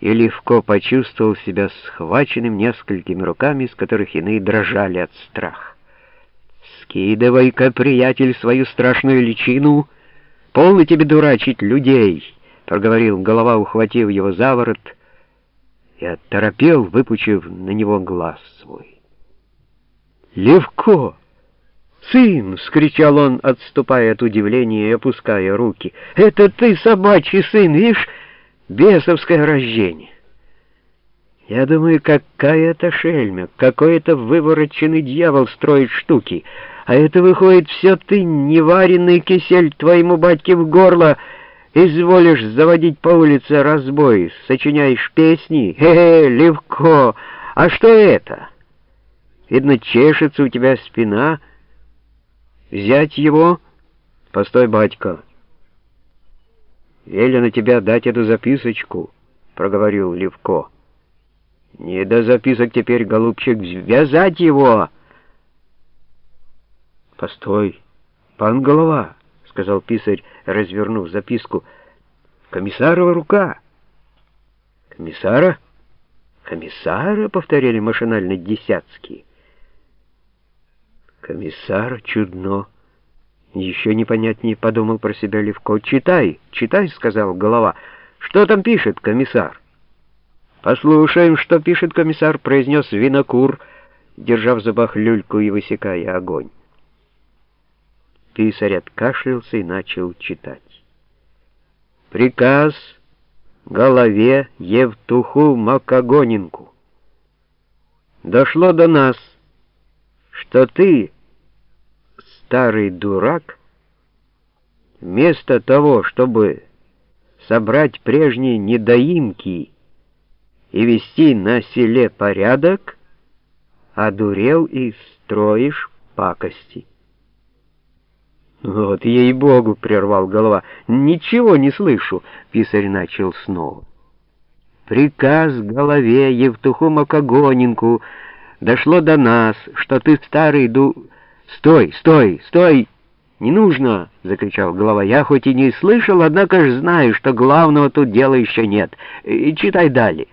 и легко почувствовал себя схваченным несколькими руками, из которых иные дрожали от страха. «Скидывай-ка, приятель, свою страшную личину! Полно тебе дурачить людей!» — проговорил голова, ухватив его за ворот, и отторопел, выпучив на него глаз свой. «Левко! Сын!» — вскричал он, отступая от удивления и опуская руки. «Это ты, собачий сын, видишь?» Бесовское рождение. Я думаю, какая это шельма, какой это вывороченный дьявол строит штуки, а это выходит все ты, неваренный кисель, твоему батьке в горло, изволишь заводить по улице разбой, сочиняешь песни, хе-хе, легко, а что это? Видно, чешется у тебя спина. Взять его? Постой, батька. «Велено тебя дать эту записочку», — проговорил Левко. «Не до записок теперь, голубчик, вязать его!» «Постой, пан голова», — сказал писарь, развернув записку. «Комиссарова рука». «Комиссара? Комиссара?» — повторяли машинально десятские. «Комиссар чудно». Еще непонятнее подумал про себя Левко. «Читай, читай», — сказал голова. «Что там пишет комиссар?» «Послушаем, что пишет комиссар», — произнес винокур, держа в зубах люльку и высекая огонь. Писарь откашлялся и начал читать. «Приказ голове Евтуху Макогоненку. Дошло до нас, что ты...» старый дурак, вместо того, чтобы собрать прежние недоимки и вести на селе порядок, одурел и строишь пакости. «Вот, ей-богу!» — прервал голова. «Ничего не слышу!» — писарь начал снова. «Приказ голове Евтуху Макогоненку дошло до нас, что ты старый ду...» «Стой, стой, стой! Не нужно!» — закричал голова. «Я хоть и не слышал, однако ж знаю, что главного тут дела еще нет. И читай далее».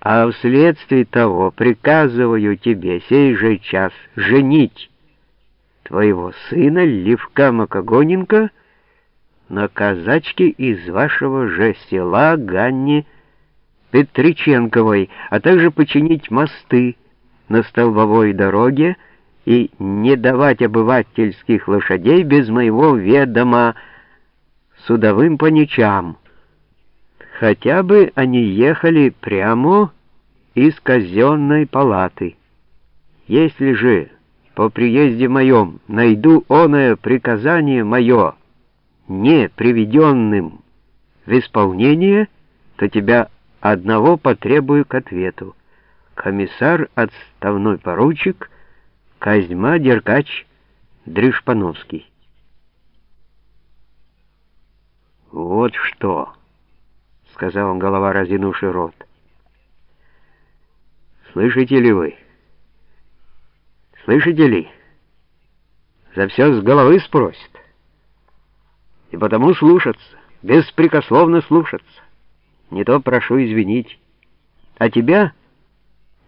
«А вследствие того приказываю тебе сей же час женить твоего сына Левка Макогоненко на казачке из вашего же села Ганни Петриченковой, а также починить мосты, на столбовой дороге и не давать обывательских лошадей без моего ведома судовым поничам. Хотя бы они ехали прямо из казенной палаты. Если же по приезде моем найду оное приказание мое не приведенным в исполнение, то тебя одного потребую к ответу комиссар отставной поручик Козьма Деркач Дришпановский. «Вот что!» — сказал он, голова разинувший рот. «Слышите ли вы? Слышите ли? За все с головы спросят. И потому слушаться, беспрекословно слушаться. Не то прошу извинить. А тебя...»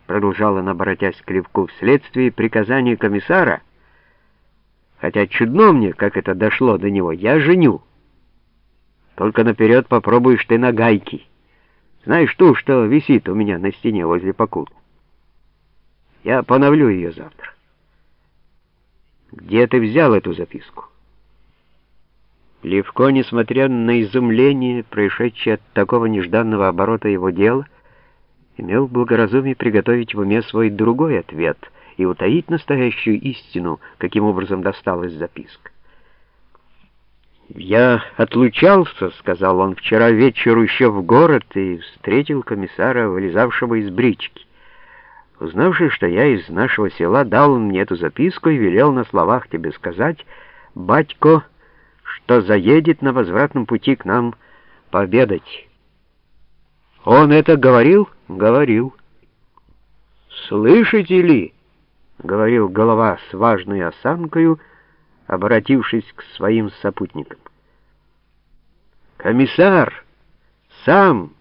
продолжала она, обратясь к Левку, вследствие приказания комиссара, хотя чудно мне, как это дошло до него, я женю. Только наперед попробуешь ты на гайки. Знаешь ту, что висит у меня на стене возле покуда? Я поновлю ее завтра. Где ты взял эту записку? Левко, несмотря на изумление, происшедшее от такого нежданного оборота его дела, имел благоразумие приготовить в уме свой другой ответ и утаить настоящую истину, каким образом досталась записка. «Я отлучался», — сказал он, — «вчера вечеру еще в город и встретил комиссара, вылезавшего из брички. Узнавши, что я из нашего села, дал мне эту записку и велел на словах тебе сказать, батько, что заедет на возвратном пути к нам пообедать». «Он это говорил?» говорил. «Слышите ли?» — говорил голова с важной осанкою, обратившись к своим сопутникам. «Комиссар сам